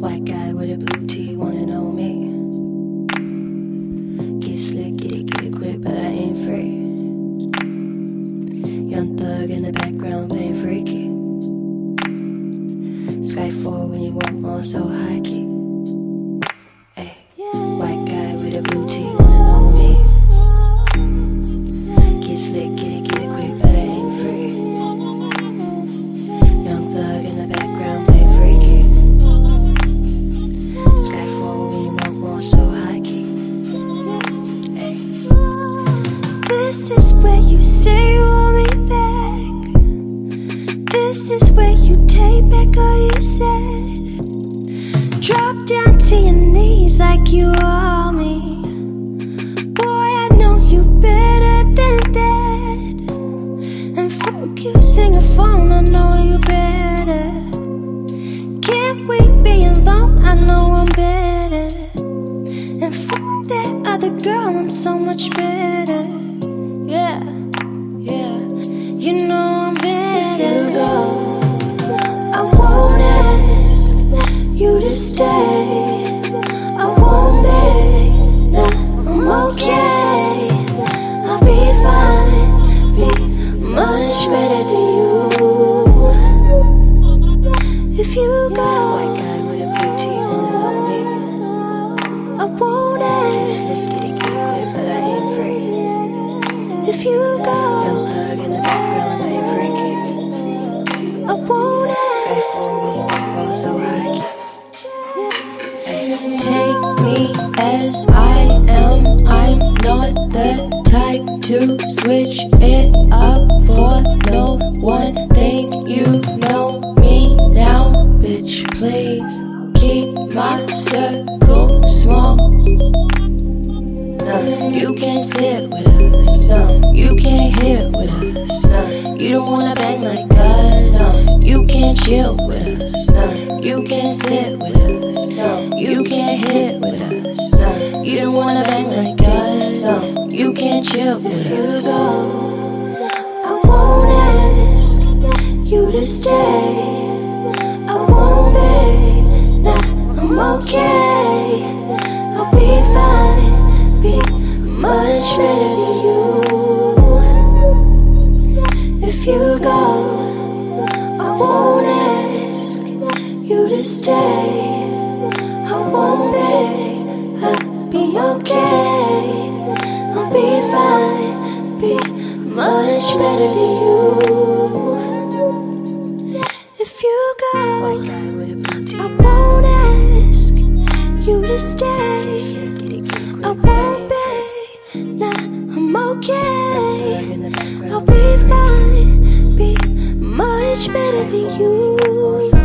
White guy with a blue tee, wanna know me? Get slick, get it, get it quick, but I ain't free. Young thug in the background playing freaky. Skyfall when you walk more so high key. You say you want me back. This is where you take back all you said. Drop down to your knees like you me. Boy, I know you better than that. And fuck using your phone, I know you better. Can't we be alone? I know I'm better. And fuck that other girl, I'm so much better. Yeah, you know switch it up for no one thing. You know You can't sit with us. You can't hit with us. You don't wanna bang like us. You can't chill with us. You can't sit with us. You can't hit with us. You don't wanna bang like us. You can't chill with us. Stay. I won't beg, I'll be okay. I'll be fine, be much better than you. If you go, I won't ask you to stay. I won't beg, nah, I'm okay. I'll be fine, be much better than you.